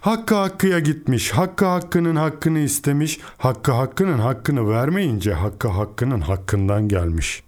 Hakkı hakkıya gitmiş, hakkı hakkının hakkını istemiş, hakkı hakkının hakkını vermeyince hakkı hakkının hakkından gelmiş.